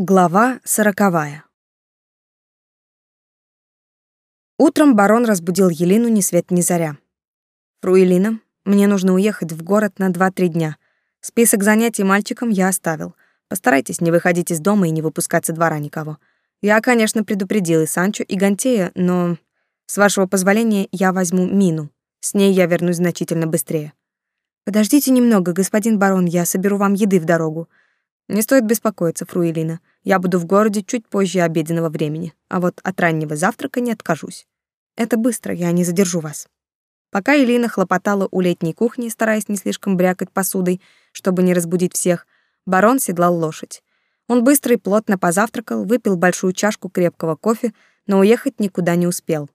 Глава сороковая. Утром барон разбудил Елину ни свет ни заря. «Фру Елина, мне нужно уехать в город на два-три дня. Список занятий мальчикам я оставил. Постарайтесь не выходить из дома и не выпускать со двора никого. Я, конечно, предупредил и Санчо, и Гантея, но, с вашего позволения, я возьму Мину. С ней я вернусь значительно быстрее. Подождите немного, господин барон, я соберу вам еды в дорогу. Не стоит беспокоиться, Фруэлина. Я буду в городе чуть позже обеденного времени, а вот от раннего завтрака не откажусь. Это быстро, я не задержу вас. Пока Элина хлопотала у летней кухни, стараясь не слишком брякать посудой, чтобы не разбудить всех, барон седлал лошадь. Он быстро и плотно позавтракал, выпил большую чашку крепкого кофе, но уехать никуда не успел.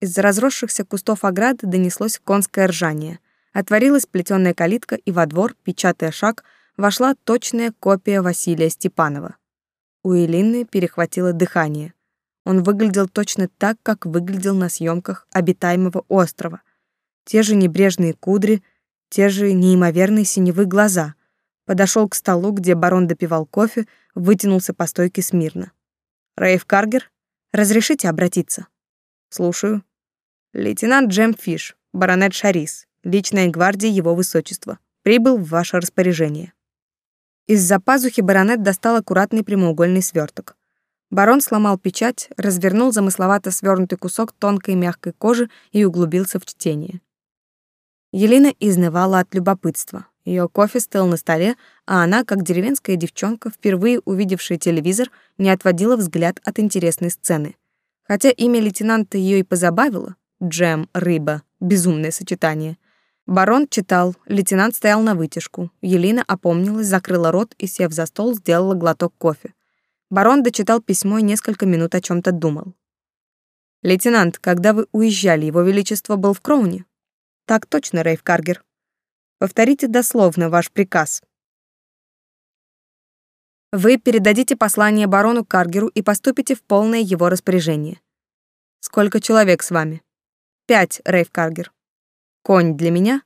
Из-за разросшихся кустов ограды донеслось конское ржание. Отворилась плетёная калитка, и во двор, печатая шаг, вошла точная копия Василия Степанова. У Элины перехватило дыхание. Он выглядел точно так, как выглядел на съемках обитаемого острова. Те же небрежные кудри, те же неимоверные синевые глаза. Подошел к столу, где барон допивал кофе, вытянулся по стойке смирно. «Рейв Каргер, разрешите обратиться?» «Слушаю». «Лейтенант Джем Фиш, баронет Шарис, личная гвардия его высочества, прибыл в ваше распоряжение». Из-за пазухи баронет достал аккуратный прямоугольный сверток. Барон сломал печать, развернул замысловато свернутый кусок тонкой мягкой кожи и углубился в чтение. Елена изнывала от любопытства. Ее кофе стыл на столе, а она, как деревенская девчонка, впервые увидевшая телевизор, не отводила взгляд от интересной сцены. Хотя имя лейтенанта ее и позабавило — джем, рыба, безумное сочетание. Барон читал, лейтенант стоял на вытяжку. Елена опомнилась, закрыла рот и, сев за стол, сделала глоток кофе. Барон дочитал письмо и несколько минут о чем то думал. «Лейтенант, когда вы уезжали, его величество был в Кроуне?» «Так точно, Рейв Каргер. Повторите дословно ваш приказ». Вы передадите послание барону Каргеру и поступите в полное его распоряжение. Сколько человек с вами? Пять, Рейв Каргер. Конь для меня?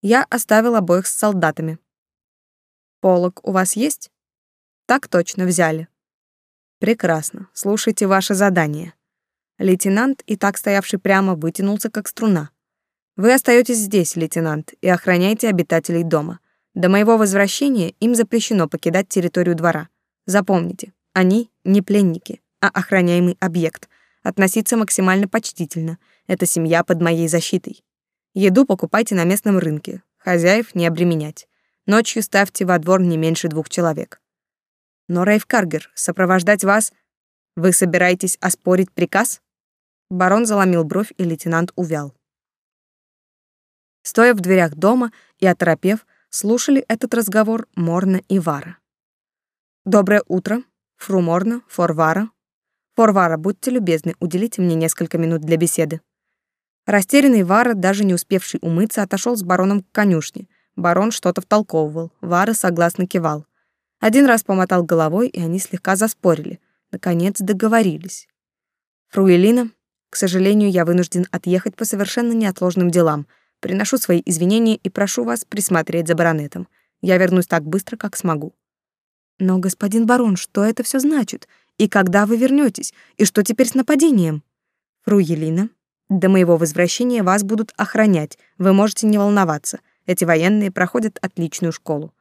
Я оставил обоих с солдатами. Полок у вас есть? Так точно, взяли. Прекрасно. Слушайте ваше задание. Лейтенант, и так стоявший прямо, вытянулся как струна. Вы остаетесь здесь, лейтенант, и охраняете обитателей дома. До моего возвращения им запрещено покидать территорию двора. Запомните, они не пленники, а охраняемый объект. Относиться максимально почтительно. Это семья под моей защитой. Еду покупайте на местном рынке, хозяев не обременять. Ночью ставьте во двор не меньше двух человек. Но, Рейв Каргер, сопровождать вас... Вы собираетесь оспорить приказ? Барон заломил бровь, и лейтенант увял. Стоя в дверях дома и оторопев, слушали этот разговор Морна и Вара. «Доброе утро, фру Морна, Форвара. Форвара, будьте любезны, уделите мне несколько минут для беседы». Растерянный Вара, даже не успевший умыться, отошел с бароном к конюшне. Барон что-то втолковывал, Вара согласно кивал. Один раз помотал головой, и они слегка заспорили. Наконец договорились. Фруэлина, к сожалению, я вынужден отъехать по совершенно неотложным делам. Приношу свои извинения и прошу вас присмотреть за баронетом. Я вернусь так быстро, как смогу. Но, господин барон, что это все значит? И когда вы вернетесь? И что теперь с нападением? Фруелина, до моего возвращения вас будут охранять. Вы можете не волноваться. Эти военные проходят отличную школу.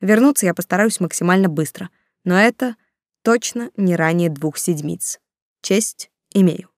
Вернуться я постараюсь максимально быстро, но это точно не ранее двух седмиц. Честь имею.